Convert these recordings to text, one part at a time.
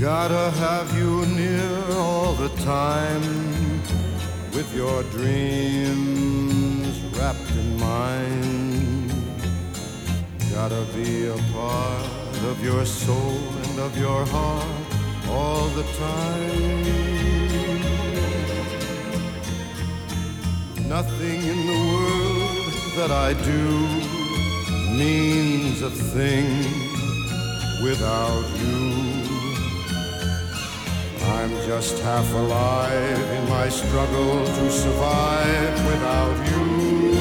Gotta have you near all the time with your dreams wrapped in mine. Gotta be a part of your soul and of your heart all the time. Nothing in the world that I do means a thing without you. I'm just half alive in my struggle to survive without you.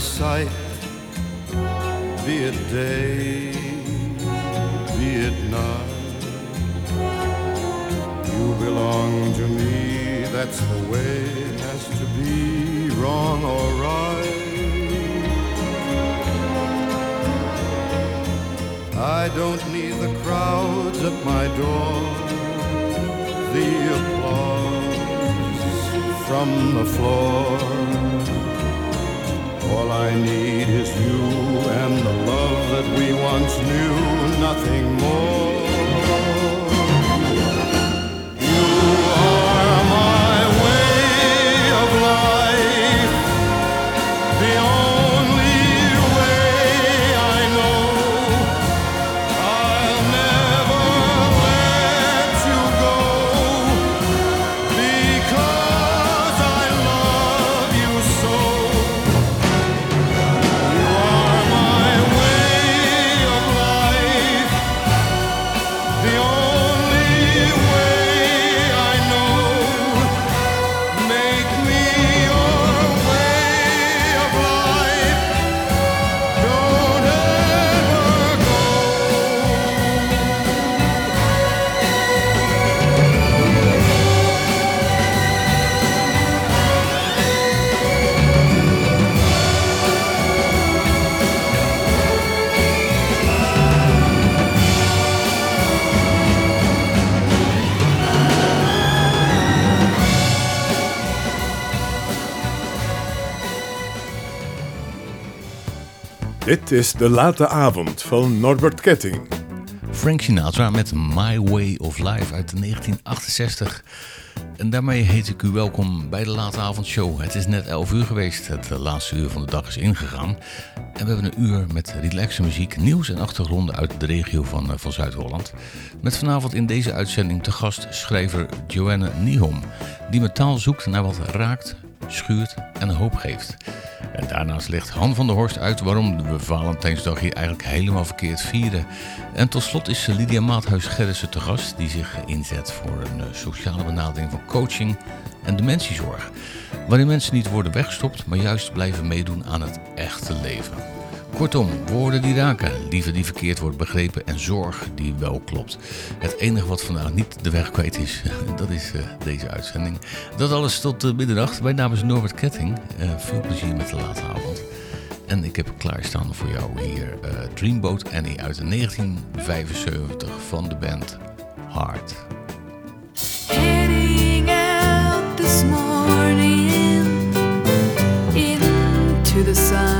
Sight. Be it day, be it night. You belong to me, that's the way it has to be, wrong or right. I don't need the crowds at my door, the applause from the floor. I need is you and the love that we once knew, nothing more. Dit is de late avond van Norbert Ketting. Frank Sinatra met My Way of Life uit 1968. En daarmee heet ik u welkom bij de Late Avondshow. Het is net 11 uur geweest, het laatste uur van de dag is ingegaan. En we hebben een uur met relaxe muziek, nieuws en achtergronden uit de regio van, eh, van Zuid-Holland. Met vanavond in deze uitzending te gast schrijver Joanne Nihom, die met taal zoekt naar wat raakt, schuurt en hoop geeft. Daarnaast legt Han van der Horst uit waarom we Valentijnsdag hier eigenlijk helemaal verkeerd vieren. En tot slot is Lydia Maathuis Gerrissen te gast, die zich inzet voor een eh, sociale benadering van coaching en dementiezorg. Waarin mensen niet worden weggestopt, maar juist blijven meedoen aan het echte leven. Kortom, woorden die raken, liefde die verkeerd wordt begrepen en zorg die wel klopt. Het enige wat vandaag niet de weg kwijt is, dat is eh, deze uitzending. Dat alles tot middernacht. Mijn naam is Norbert Ketting. Eh, veel plezier met de late avond. En ik heb klaarstaan voor jou hier eh, Dreamboat Annie uit 1975 van de band Heart. Heading out this morning into the sun.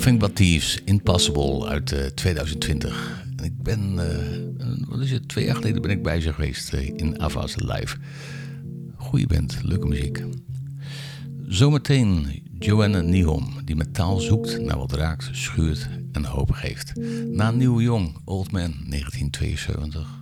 Nothing But Impossible uit eh, 2020. En ik ben, eh, wat is het, twee jaar geleden ben ik bij ze geweest eh, in Avas Live. Goeie bent, leuke muziek. Zometeen Joanna Nihom, die met taal zoekt naar wat raakt, schuurt en hoop geeft. Na Nieuw Jong, Old Man 1972.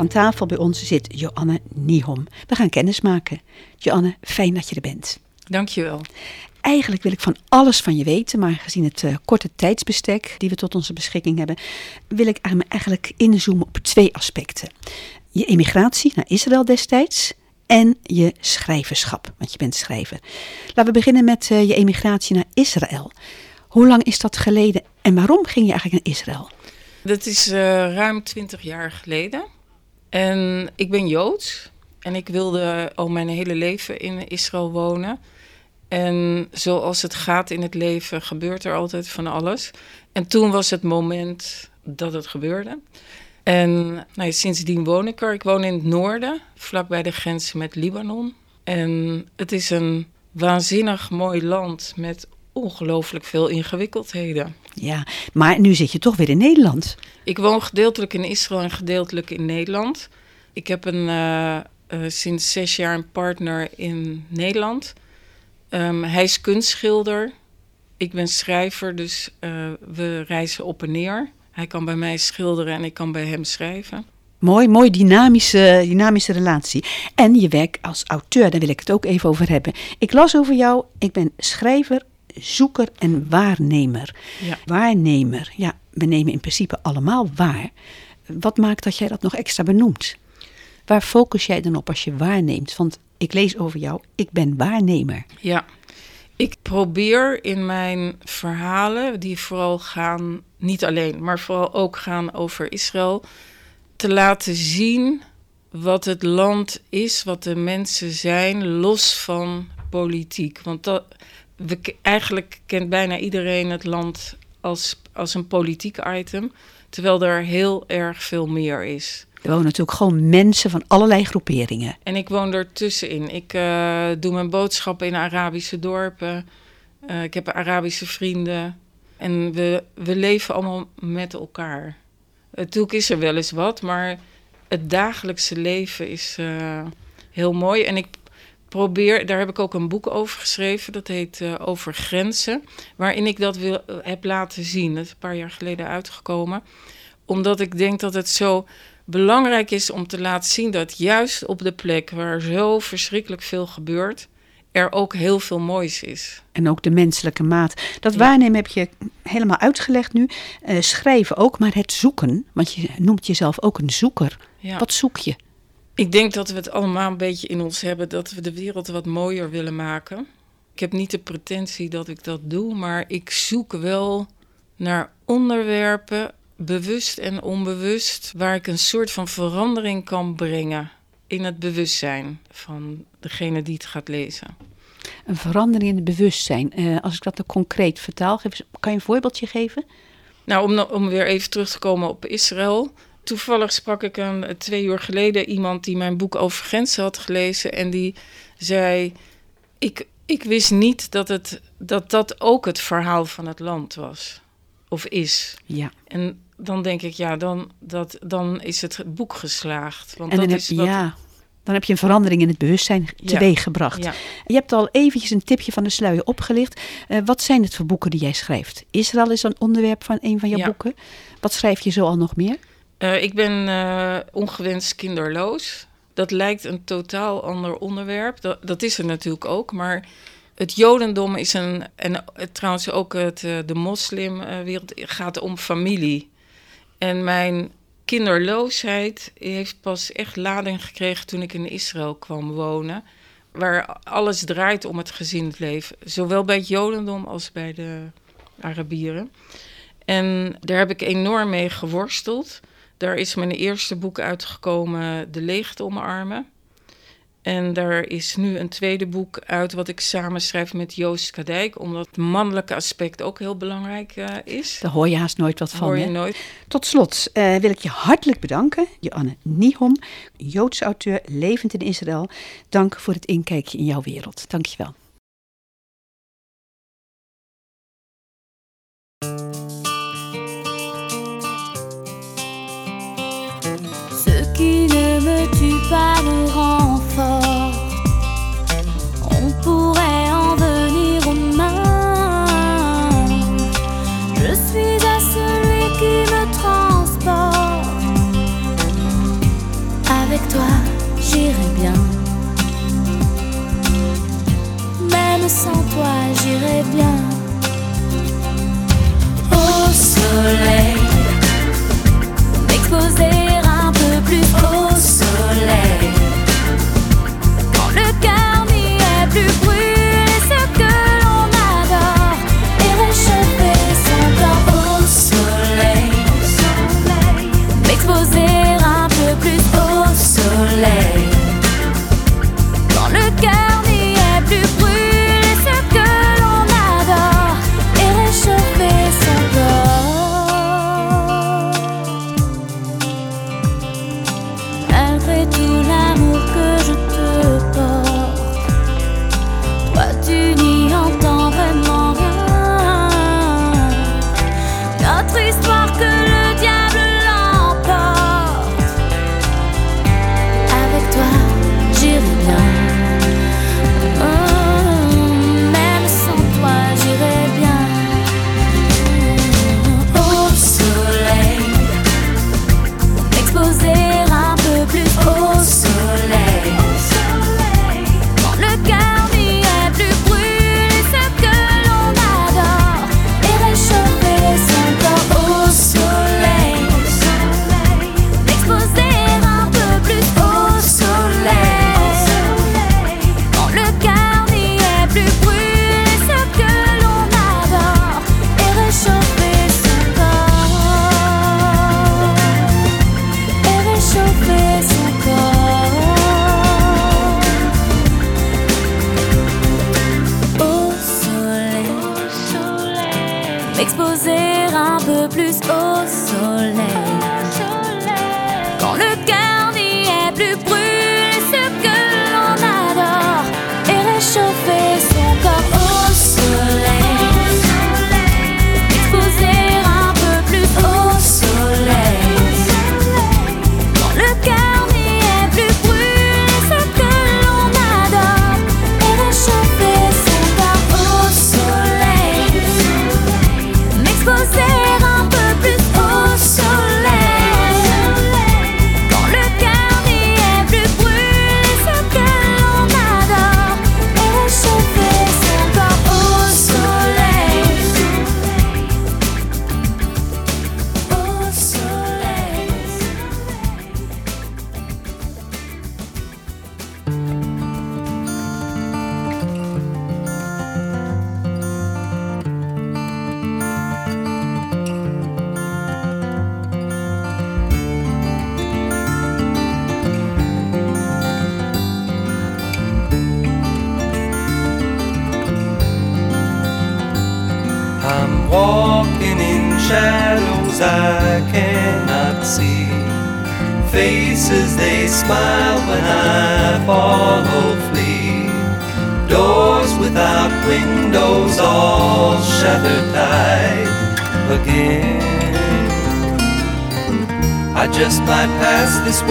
Aan tafel bij ons zit Joanne Niehom. We gaan kennis maken. Joanne, fijn dat je er bent. Dankjewel. Eigenlijk wil ik van alles van je weten, maar gezien het eh, korte tijdsbestek die we tot onze beschikking hebben, wil ik eigenlijk- eigenlijk inzoomen op twee aspecten. Je emigratie naar Israël destijds en je schrijverschap, want je bent schrijver. Laten we beginnen met eh, je emigratie naar Israël. Hoe lang is dat geleden en waarom ging je eigenlijk naar Israël? Dat is eh, ruim twintig jaar geleden. En ik ben Joods. En ik wilde al mijn hele leven in Israël wonen. En zoals het gaat in het leven, gebeurt er altijd van alles. En toen was het moment dat het gebeurde. En nou ja, sindsdien woon ik er. Ik woon in het noorden, vlakbij de grens met Libanon. En het is een waanzinnig mooi land met ongelooflijk veel ingewikkeldheden. Ja, maar nu zit je toch weer in Nederland. Ik woon gedeeltelijk in Israël en gedeeltelijk in Nederland. Ik heb een, eh, eh, sinds zes jaar een partner in Nederland. Ehm, hij is kunstschilder. Ik ben schrijver, dus eh, we reizen op en neer. Hij kan bij mij schilderen en ik kan bij hem schrijven. Mooi, mooi dynamische, dynamische relatie. En je werk als auteur, daar wil ik het ook even over hebben. Ik las over jou, ik ben schrijver, zoeker en waarnemer. Ja. Waarnemer, ja, we nemen in principe allemaal waar. Wat maakt dat jij dat nog extra benoemt? Waar focus jij dan op als je waarneemt? Want ik lees over jou, ik ben waarnemer. Ja, ik probeer in mijn verhalen, die vooral gaan, niet alleen, maar vooral ook gaan over Israël, te laten zien wat het land is, wat de mensen zijn, los van politiek. Want dat, we, eigenlijk kent bijna iedereen het land als, als een politiek item, terwijl er heel erg veel meer is. Er wonen natuurlijk gewoon mensen van allerlei groeperingen. En ik woon er tussenin. Ik eh, doe mijn boodschappen in Arabische dorpen. Eh, ik heb Arabische vrienden. En we, we leven allemaal met elkaar. Natuurlijk is er wel eens wat, maar het dagelijkse leven is eh, heel mooi. En ik probeer, daar heb ik ook een boek over geschreven, dat heet eh, Over Grenzen. Waarin ik dat wil, heb laten zien. Dat is een paar jaar geleden uitgekomen. Omdat ik denk dat het zo belangrijk is om te laten zien dat juist op de plek waar zo verschrikkelijk veel gebeurt, er ook heel veel moois is. En ook de menselijke maat. Dat Ja. waarnemen heb je helemaal uitgelegd nu. Eh, schrijven ook, maar het zoeken. Want je noemt jezelf ook een zoeker. Ja. Wat zoek je? Ik denk dat we het allemaal een beetje in ons hebben dat we de wereld wat mooier willen maken. Ik heb niet de pretentie dat ik dat doe, maar ik zoek wel naar onderwerpen, bewust en onbewust, waar ik een soort van verandering kan brengen in het bewustzijn van degene die het gaat lezen. Een verandering in het bewustzijn. Eh, als ik dat concreet vertaal, kan je een voorbeeldje geven? Nou, om, om weer even terug te komen op Israël. Toevallig sprak ik een, twee uur geleden iemand die mijn boek over grenzen had gelezen. En die zei: Ik, ik wist niet dat, het, dat dat ook het verhaal van het land was. Of is. Ja. En dan denk ik, ja, dan, dat, dan is het boek geslaagd. Want En dat dan heb, is wat, ja, dan heb je een verandering in het bewustzijn teweeggebracht. Ja. Je hebt al eventjes een tipje van de sluier opgelicht. Eh, wat zijn het voor boeken die jij schrijft? Israël is een onderwerp van een van jouw Ja. boeken. Wat schrijf je zo al nog meer? Eh, ik ben eh, ongewenst kinderloos. Dat lijkt een totaal ander onderwerp. Dat, is er natuurlijk ook. Maar het Jodendom is een. En trouwens ook het, eh, de moslimwereld gaat om familie. En mijn kinderloosheid heeft pas echt lading gekregen toen ik in Israël kwam wonen. Waar alles draait om het gezinsleven. Zowel bij het Jodendom als bij de Arabieren. En daar heb ik enorm mee geworsteld. Daar is mijn eerste boek uitgekomen, De Leegte omarmen. En daar is nu een tweede boek uit wat ik samen schrijf met Joost Kadijk. Omdat het mannelijke aspect ook heel belangrijk eh, is. Daar hoor je haast nooit wat van. hoor je hè? nooit. Tot slot eh, wil ik je hartelijk bedanken, Joanne Nihom, Joodse auteur, levend in Israël. Dank voor het inkijkje in jouw wereld. Dank qui ne me tue pas me rend fort. On pourrait en venir aux mains. Je suis à celui qui me transporte. Avec toi, j'irai bien. Même sans toi, j'irai bien. Au soleil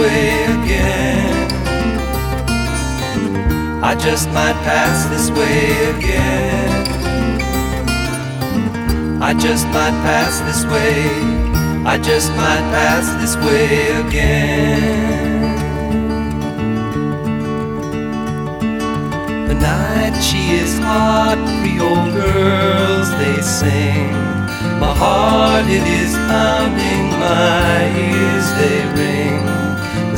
way again. I just might pass this way again. I just might pass this way. I just might pass this way again. The night she is hot, Creole girls they sing. My heart it is pounding, my ears they ring.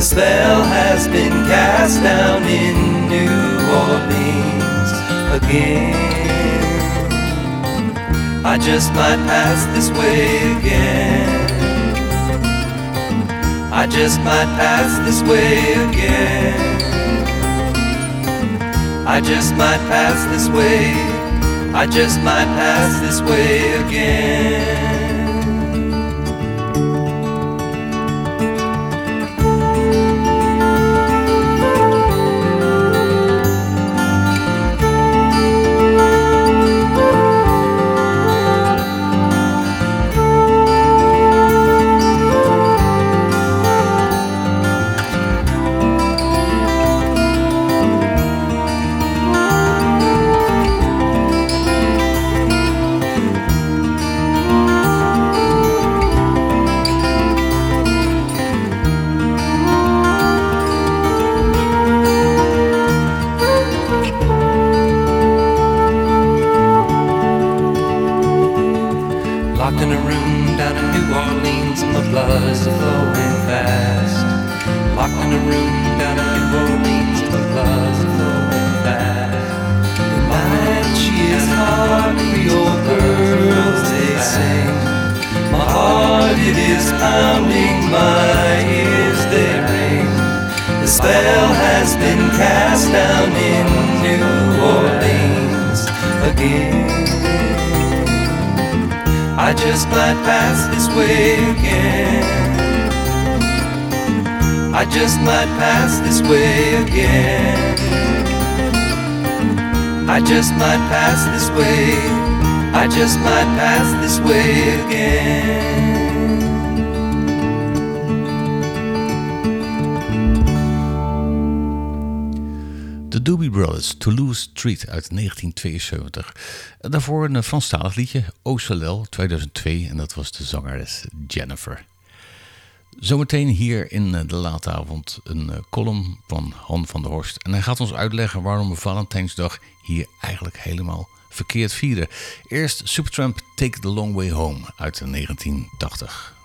Spell has been cast down in New Orleans again. I just might pass this way again. I just might pass this way again. I just might pass this way. I just might pass this way again. Uit 1972. En daarvoor een Franstalig liedje, O Soleil 2002. En dat was de zangeres Jennifer. Zometeen hier in eh, de late avond een eh, column van Han van der Horst. En hij gaat ons uitleggen waarom we Valentijnsdag hier eigenlijk helemaal verkeerd vieren. Eerst Supertramp Take the Long Way Home uit 1980.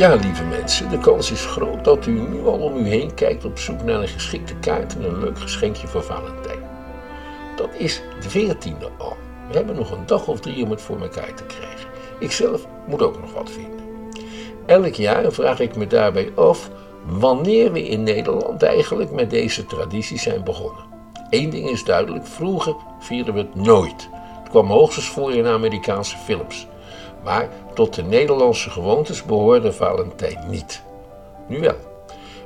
Ja, lieve mensen, de kans is groot dat u nu al om u heen kijkt op zoek naar een geschikte kaart en een leuk geschenkje voor Valentijn. Dat is de veertiende al. We hebben nog een dag of drie om het voor elkaar te krijgen. Ikzelf moet ook nog wat vinden. Elk jaar vraag ik me daarbij af wanneer we in Nederland eigenlijk met deze traditie zijn begonnen. Eén ding is duidelijk, vroeger vierden we het nooit. Het kwam hoogstens voor in Amerikaanse films. Maar tot de Nederlandse gewoontes behoorde Valentijn niet. Nu wel.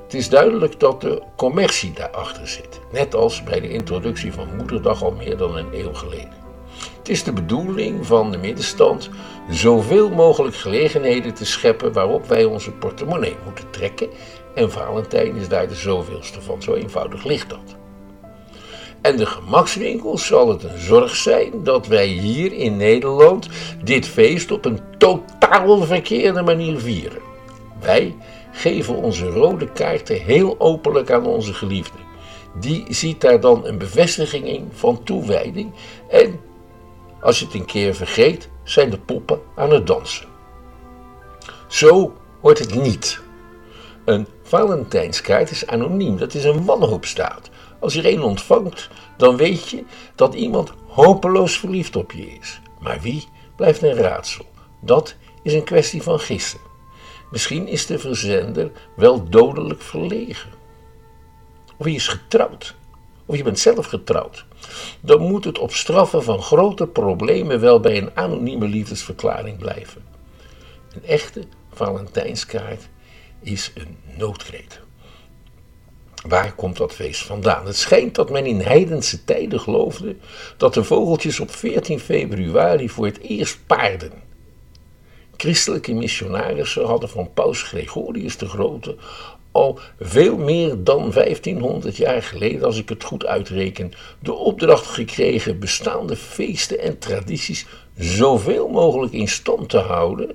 Het is duidelijk dat de commercie daarachter zit. Net als bij de introductie van Moederdag al meer dan een eeuw geleden. Het is de bedoeling van de middenstand zoveel mogelijk gelegenheden te scheppen waarop wij onze portemonnee moeten trekken. En Valentijn is daar de zoveelste van. Zo eenvoudig ligt dat. En de gemakswinkels zal het een zorg zijn dat wij hier in Nederland dit feest op een totaal verkeerde manier vieren. Wij geven onze rode kaarten heel openlijk aan onze geliefde. Die ziet daar dan een bevestiging in van toewijding en als je het een keer vergeet, zijn de poppen aan het dansen. Zo wordt het niet. Een Valentijnskaart is anoniem, dat is een wanhoopstaat. Als je er een ontvangt, dan weet je dat iemand hopeloos verliefd op je is. Maar wie blijft een raadsel. Dat is een kwestie van gissen. Misschien is de verzender wel dodelijk verlegen. Of hij is getrouwd. Of je bent zelf getrouwd. Dan moet het op straffen van grote problemen wel bij een anonieme liefdesverklaring blijven. Een echte Valentijnskaart is een noodkreet. Waar komt dat feest vandaan? Het schijnt dat men in heidense tijden geloofde dat de vogeltjes op 14 februari voor het eerst paarden. Christelijke missionarissen hadden van paus Gregorius de Grote al veel meer dan 1500 jaar geleden, als ik het goed uitreken, de opdracht gekregen bestaande feesten en tradities zoveel mogelijk in stand te houden,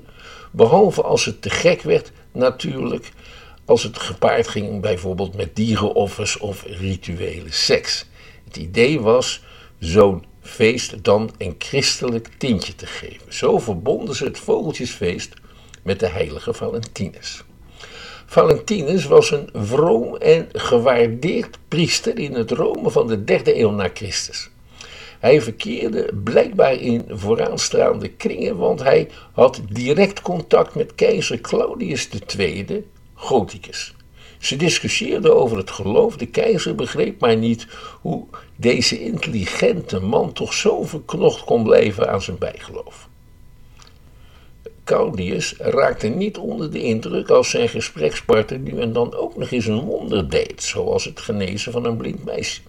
behalve als het te gek werd natuurlijk als het gepaard ging bijvoorbeeld met dierenoffers of rituele seks. Het idee was zo'n feest dan een christelijk tintje te geven. Zo verbonden ze het vogeltjesfeest met de heilige Valentinus. Valentinus was een vroom en gewaardeerd priester in het Rome van de derde eeuw na Christus. Hij verkeerde blijkbaar in vooraanstaande kringen, want hij had direct contact met keizer Claudius II, Gothicus. Ze discussieerden over het geloof. De keizer begreep maar niet hoe deze intelligente man toch zo verknocht kon blijven aan zijn bijgeloof. Claudius raakte niet onder de indruk als zijn gesprekspartner nu en dan ook nog eens een wonder deed, zoals het genezen van een blind meisje.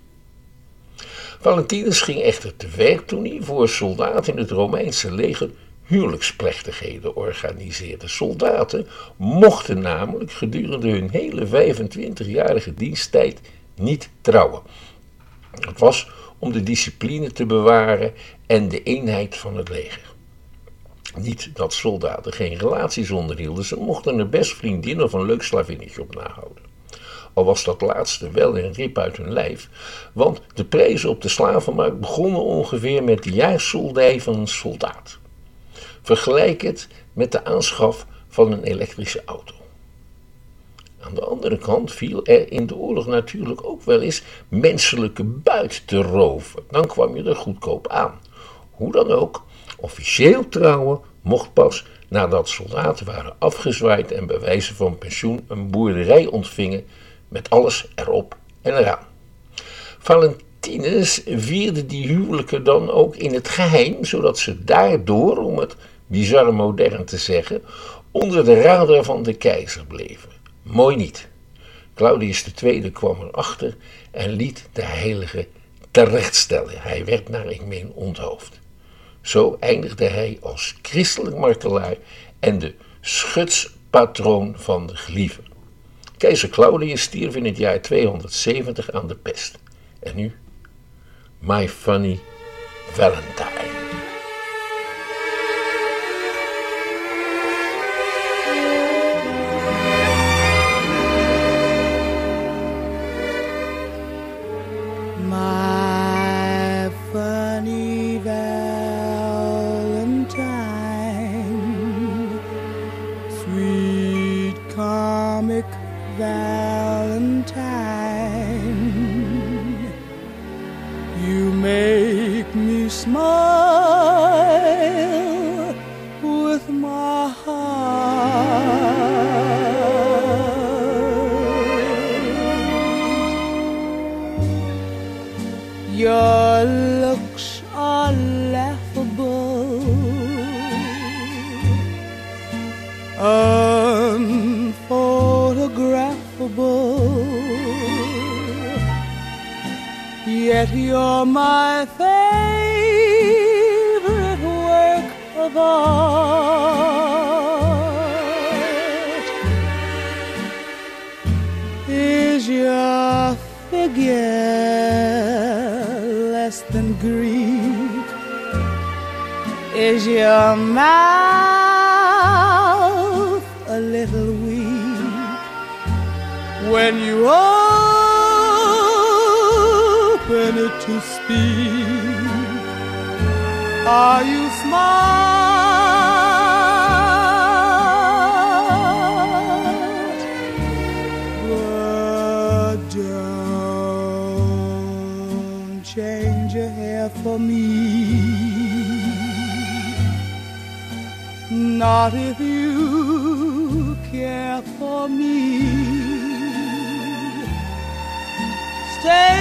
Valentinus ging echter te werk toen hij voor soldaten in het Romeinse leger huwelijksplechtigheden organiseerde. Soldaten mochten namelijk gedurende hun hele 25-jarige diensttijd niet trouwen. Het was om de discipline te bewaren en de eenheid van het leger. Niet dat soldaten geen relaties onderhielden, ze mochten er best vriendin of een leuk slavinnetje op nahouden. Al was dat laatste wel een rip uit hun lijf, want de prijzen op de slavenmarkt begonnen ongeveer met de jaarsoldij van een soldaat. Vergelijk het met de aanschaf van een elektrische auto. Aan de andere kant viel er in de oorlog natuurlijk ook wel eens menselijke buit te roven. Dan kwam je er goedkoop aan. Hoe dan ook, officieel trouwen mocht pas nadat soldaten waren afgezwaaid en bij wijze van pensioen een boerderij ontvingen met alles erop en eraan. Valentinus vierde die huwelijken dan ook in het geheim, zodat ze daardoor, om het bizar modern te zeggen, onder de radar van de keizer bleven. Mooi niet. Claudius II kwam erachter en liet de heilige terechtstellen. Hij werd naar ik meen onthoofd. Zo eindigde hij als christelijk martelaar en de schutspatroon van de gelieven. Keizer Claudius stierf in het jaar 270 aan de pest. En nu? My funny Valentine. Is your mouth a little weak when you open it to speak? Are you smart? Not if you care for me. Stay.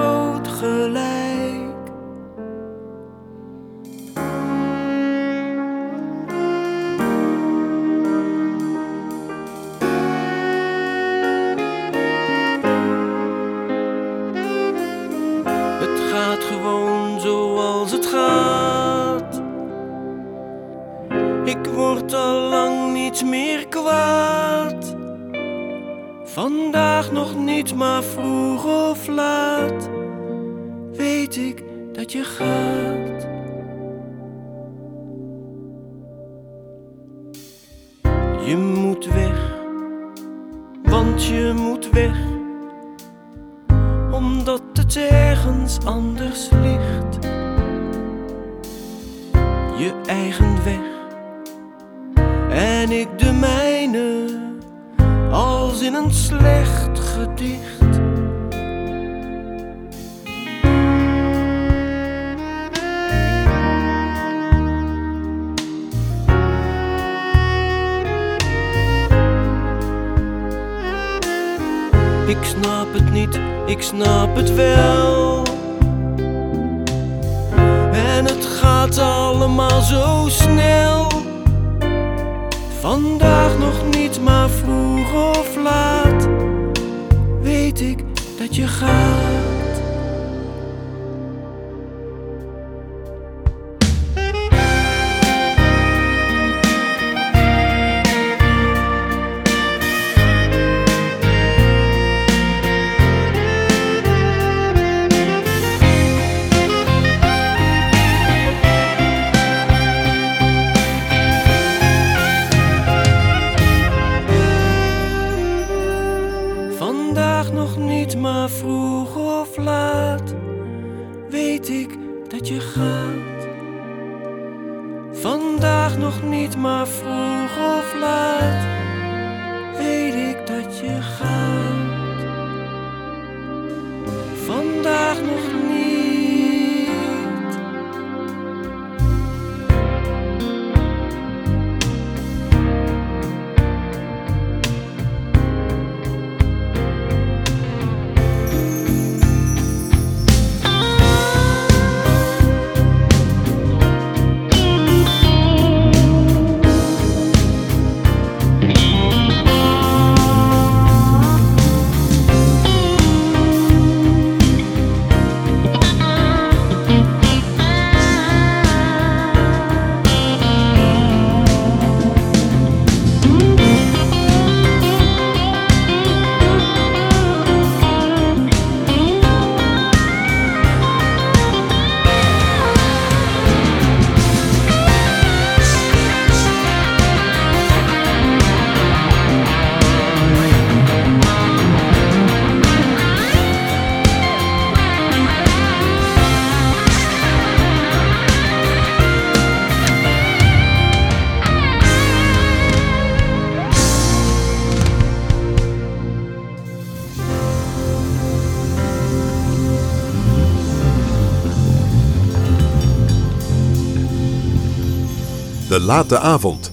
De Late Avond.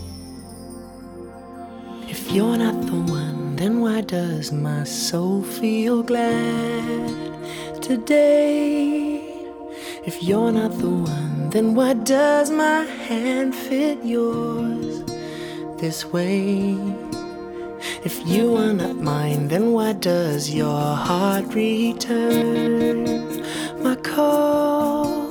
If you're not the one, then why does my soul feel glad today? If you're not the one, then why does my hand fit yours this way? If you are not mine, then why does your heart return my call?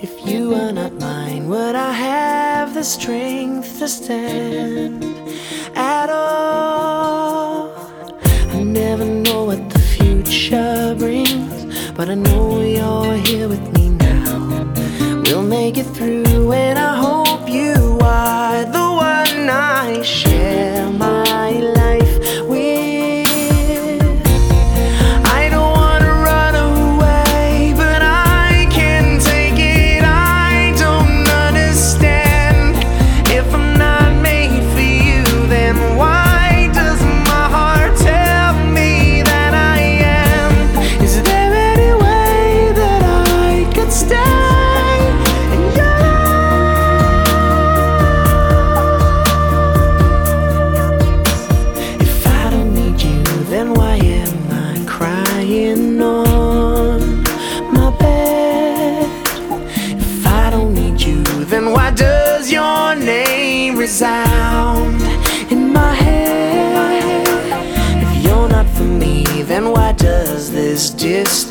If you are not mine, would I have the strength to stand at all? I never know what the future brings, but I know you're here with me now. We'll make it through, and I hope you are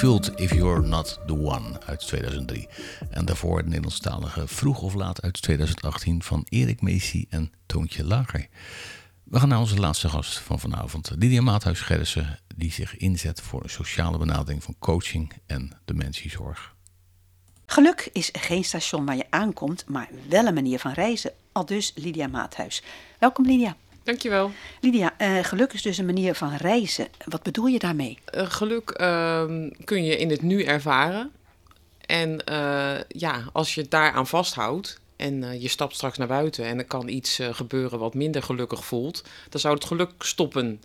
Benningfield, If You're Not The One uit 2003. En daarvoor het Nederlandstalige Vroeg of Laat uit 2018 van Erik Meesie en Toontje Lager. We gaan naar onze laatste gast van vanavond, Lydia Maathuis Gerrissen, die zich inzet voor een sociale benadering van coaching en dementiezorg. Geluk is geen station waar je aankomt, maar wel een manier van reizen. Al dus Lydia Maathuis. Welkom Lydia. Dankjewel. Lydia, eh, geluk is dus een manier van reizen. Wat bedoel je daarmee? Eh, geluk ehm, kun je in het nu ervaren. En eh, ja, als je het daaraan vasthoudt en eh, je stapt straks naar buiten en er kan iets eh, gebeuren wat minder gelukkig voelt, dan zou het geluk stoppen.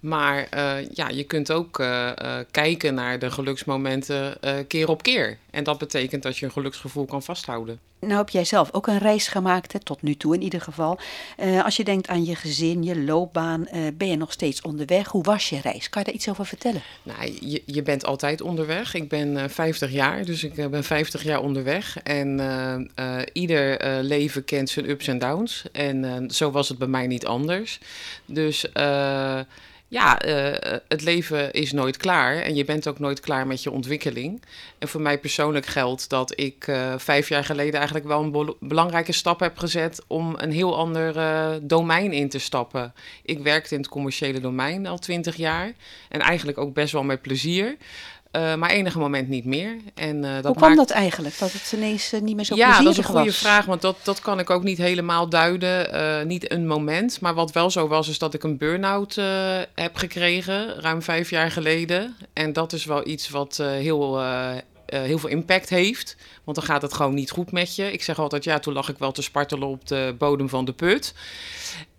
Maar eh, ja, je kunt ook eh, eh, kijken naar de geluksmomenten eh, keer op keer. En dat betekent dat je een geluksgevoel kan vasthouden. Nou heb jij zelf ook een reis gemaakt, hè, tot nu toe in ieder geval. Eh, als je denkt aan je gezin, je loopbaan, eh, ben je nog steeds onderweg? Hoe was je reis? Kan je daar iets over vertellen? Nou, je, je bent altijd onderweg. Ik ben eh, 50 jaar, dus ik ben 50 jaar onderweg. En ieder leven kent zijn ups en downs. En zo was het bij mij niet anders. Dus ja, eh, het leven is nooit klaar. En je bent ook nooit klaar met je ontwikkeling. En voor mij persoonlijk geldt dat ik eh, vijf jaar geleden eigenlijk wel een belangrijke stap heb gezet om een heel ander eh, domein in te stappen. Ik werkte in het commerciële domein al twintig jaar. En eigenlijk ook best wel met plezier. Eh, maar enige moment niet meer. En, eh, dat Hoe kwam maakt- dat eigenlijk? Dat het ineens eh, niet meer zo ja, plezierig dat is een goede was? vraag, want dat, dat kan ik ook niet helemaal duiden. niet een moment. Maar wat wel zo was, is dat ik een burn-out heb gekregen, ruim vijf jaar geleden. En dat is wel iets wat heel, heel veel impact heeft. Want dan gaat het gewoon niet goed met je. Ik zeg altijd, ja, toen lag ik wel te spartelen op de bodem van de put.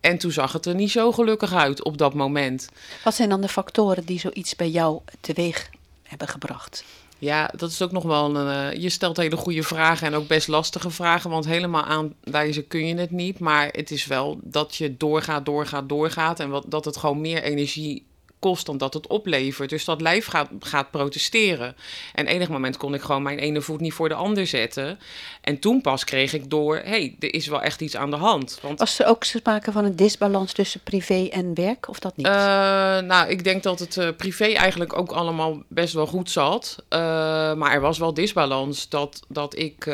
En toen zag het er niet zo gelukkig uit op dat moment. Wat zijn dan de factoren die zoiets bij jou teweeg hebben gebracht? Ja, dat is ook nog wel een. eh, je stelt hele goede vragen en ook best lastige vragen. Want helemaal aanwijzen kun je het niet. Maar het is wel dat je doorgaat, doorgaat, doorgaat. En wat, dat het gewoon meer energie kost dan dat het oplevert. Dus dat lijf gaat, gaat protesteren. En enig moment kon ik gewoon mijn ene voet niet voor de ander zetten. En toen pas kreeg ik door: hé, hey, er is wel echt iets aan de hand. Want Was er ook sprake van een disbalans tussen privé en werk, of dat niet? eh, nou, ik denk dat het eh, privé eigenlijk ook allemaal best wel goed zat. Eh, maar er was wel disbalans dat, dat ik...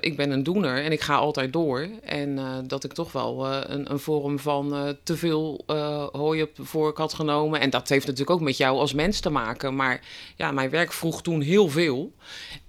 ik ben een doener en ik ga altijd door. En dat ik toch wel een, een vorm van te veel hooi op de vork had genomen. En dat heeft natuurlijk ook met jou als mens te maken. Maar ja, mijn werk vroeg toen heel veel.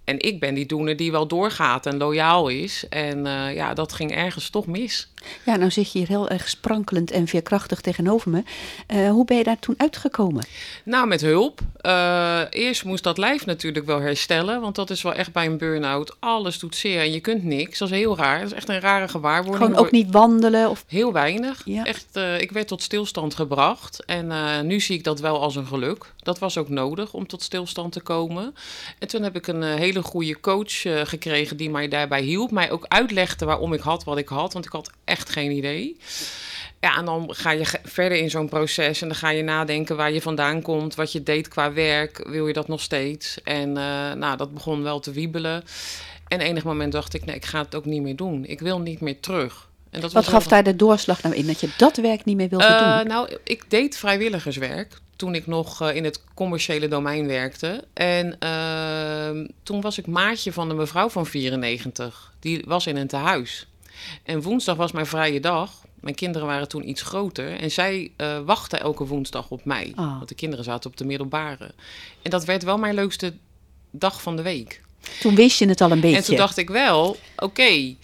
En ik ben die doener die wel doorgaat en loyaal is. En eh, ja, dat ging ergens toch mis. Ja, nou zit je hier heel erg sprankelend en veerkrachtig tegenover me. Eh, hoe ben je daar toen uitgekomen? Nou, met hulp. Eh, eerst moest dat lijf natuurlijk wel herstellen. Want dat is wel echt bij een burn-out. Alles doet zeer en je kunt niks. Dat is heel raar. Dat is echt een rare gewaarwording. Gewoon ook niet wandelen? Of... Heel weinig. Ja. Echt, eh, ik werd tot stilstand gebracht. En nu zie ik dat wel als een geluk. Dat was ook nodig om tot stilstand te komen. En toen heb ik een hele goede coach gekregen die mij daarbij hielp. Mij ook uitlegde waarom ik had wat ik had. Want ik had echt geen idee. Ja, en dan ga je verder in zo'n proces en dan ga je nadenken waar je vandaan komt, wat je deed qua werk, wil je dat nog steeds? En eh, nou, dat begon wel te wiebelen. En enig moment dacht ik, nee, ik ga het ook niet meer doen. Ik wil niet meer terug. En dat Wat was gaf daar de doorslag nou in, dat je dat werk niet meer wilde Eh, doen? Nou, ik deed vrijwilligerswerk toen ik nog eh, in het commerciële domein werkte. En ehm, toen was ik maatje van een mevrouw van 94. Die was in een tehuis. En woensdag was mijn vrije dag. Mijn kinderen waren toen iets groter. En zij eh wachtte elke woensdag op mij. Ah. Want de kinderen zaten op de middelbare. En dat werd wel mijn leukste dag van de week. Toen wist je het al een beetje. En toen dacht ik wel, oké.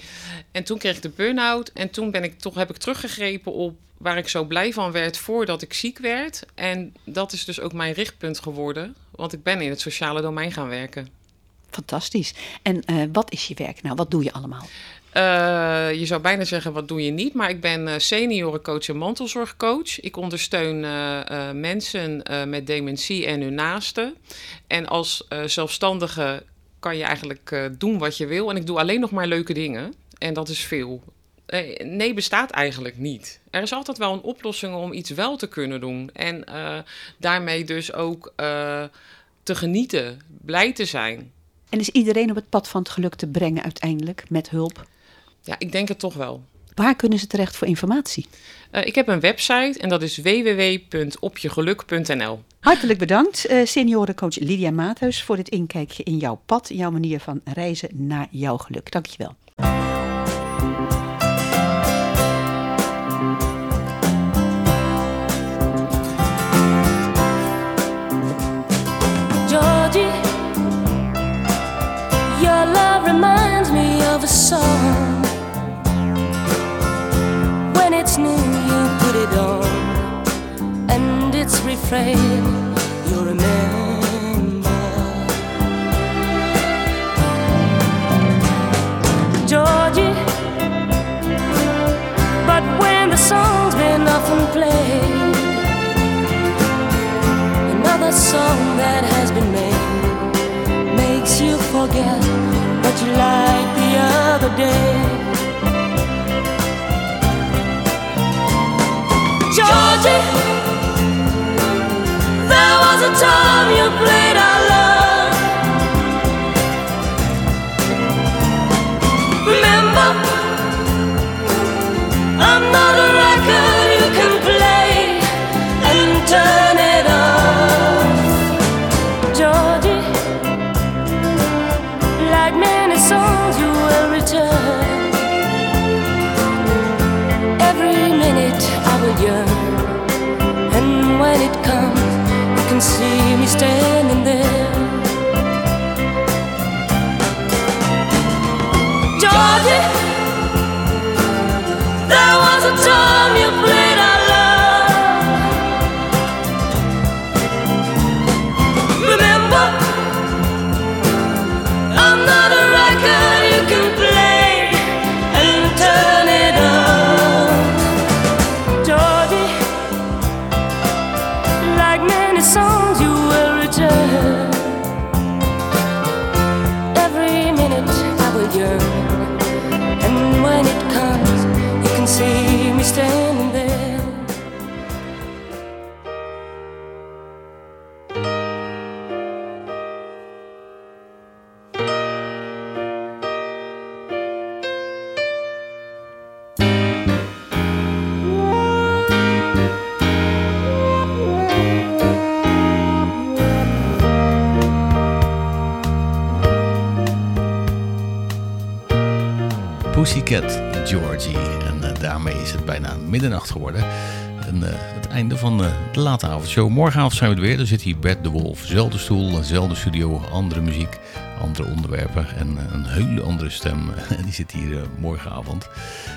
En toen kreeg ik de burn-out. En toen ben ik toch, heb ik teruggegrepen op waar ik zo blij van werd voordat ik ziek werd. En dat is dus ook mijn richtpunt geworden. Want ik ben in het sociale domein gaan werken. Fantastisch. En eh, wat is je werk nou? Wat doe je allemaal? Eh, je zou bijna zeggen, wat doe je niet? Maar ik ben eh, seniorencoach en mantelzorgcoach. Ik ondersteun eh, mensen met dementie en hun naasten. En als zelfstandige kan je eigenlijk doen wat je wil. En ik doe alleen nog maar leuke dingen. En dat is veel. Nee bestaat eigenlijk niet. Er is altijd wel een oplossing om iets wel te kunnen doen. En daarmee dus ook te genieten, blij te zijn. En is iedereen op het pad van het geluk te brengen uiteindelijk met hulp? Ja, ik denk het toch wel. Waar kunnen ze terecht voor informatie? Eh, ik heb een website en dat is www.opjegeluk.nl. Hartelijk bedankt, eh seniorencoach Lydia Maathuis, voor dit inkijkje in jouw pad, jouw manier van reizen naar jouw geluk. Dankjewel. And its refrain you remember. Georgie, but when the song's been often played another song that has been made makes you forget what you liked the other day. Georgie, was a time you played see me standing Pussycat Georgie. En eh, daarmee is het bijna middernacht geworden. En eh, het einde van eh, de late avondshow. Morgenavond zijn we er weer. Dan zit hier Bert de Wolf. Zelfde stoel, zelfde studio, andere muziek, andere onderwerpen. En een hele andere stem. Die zit hier morgenavond.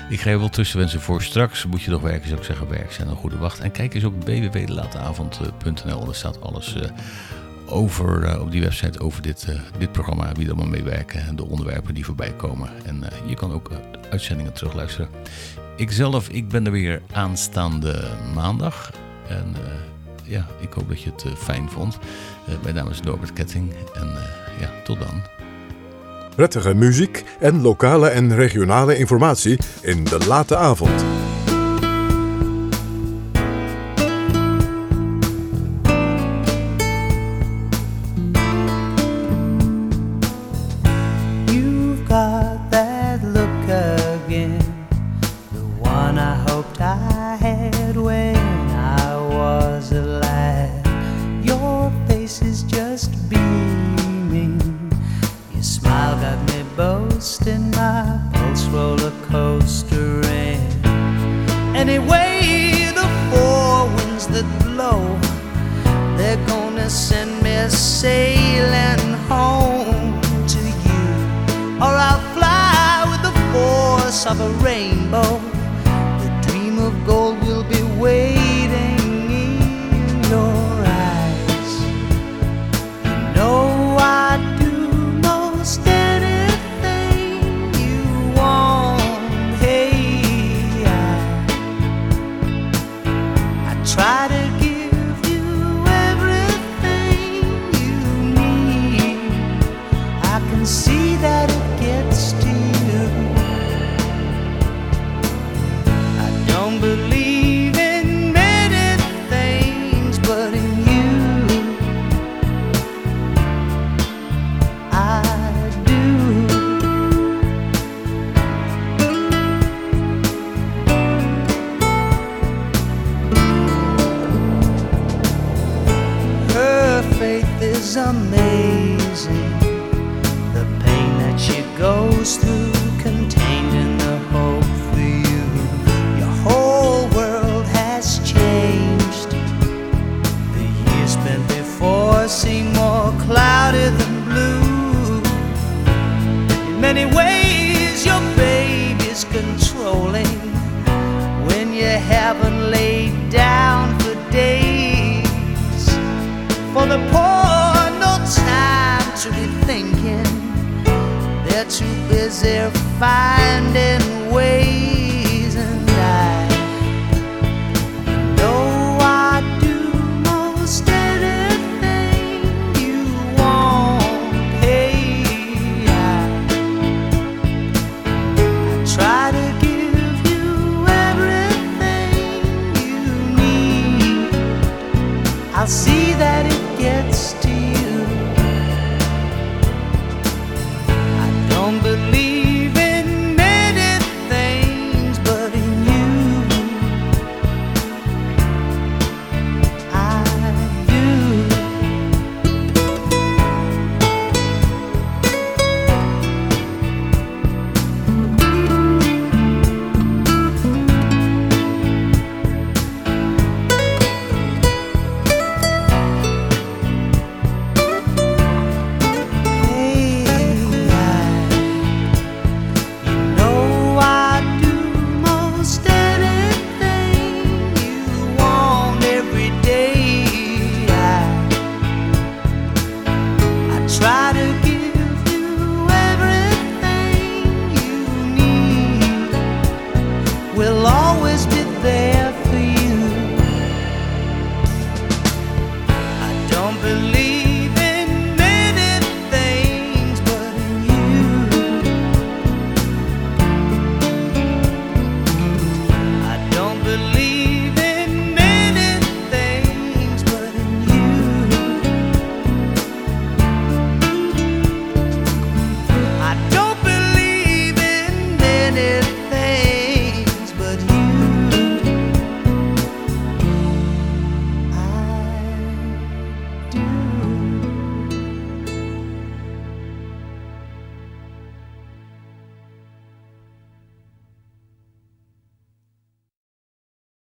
Ik je wel tussenwensen voor straks. Moet je nog werken, zou ik zeggen. Werk en een goede wacht. En kijk eens op www.lateavond.nl. Daar staat alles... over, eh, op die website over dit, eh, dit programma, wie er allemaal meewerken en de onderwerpen die voorbij komen. En eh, je kan ook uitzendingen terugluisteren. Ikzelf, ik ben er weer aanstaande maandag. En ja, ik hoop dat je het fijn vond. Mijn naam is Norbert Ketting en ja, tot dan. Prettige muziek en lokale en regionale informatie in de late avond. A rainbow.